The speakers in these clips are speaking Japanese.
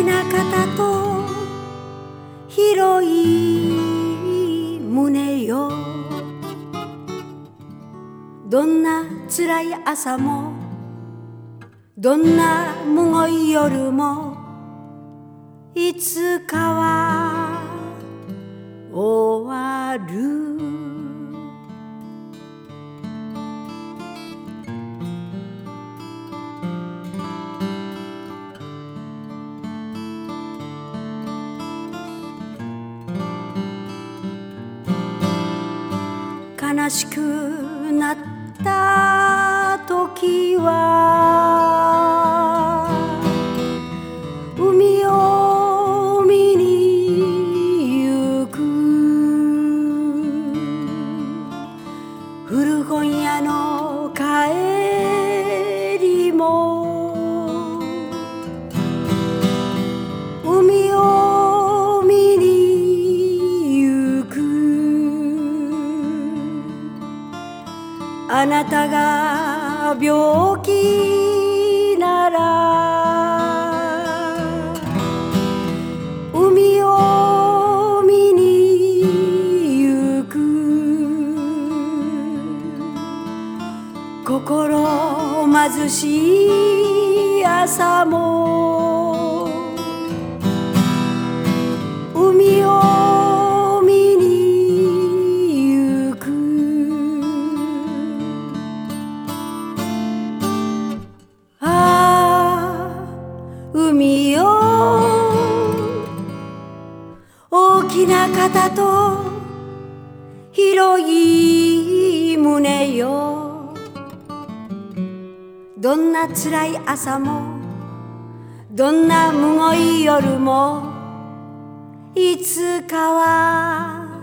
きな方と広い胸よ。どんな辛い朝もどんなむごい夜もいつかはしくなった時はあなたが病気なら海を見に行く。心貧しい朝も大きな肩と広い胸よ。どんな辛い朝もどんなむごい夜もいつかは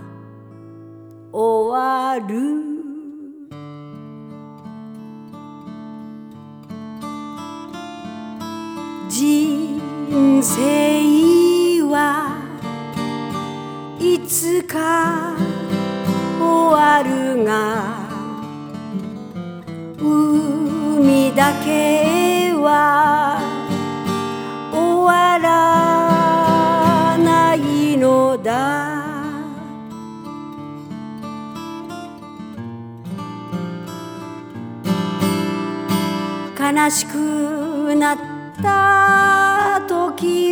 終わる。人生いつか終わるが海だけは終わらないのだ。悲しくなった時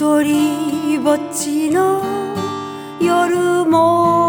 一人ぼっちの夜も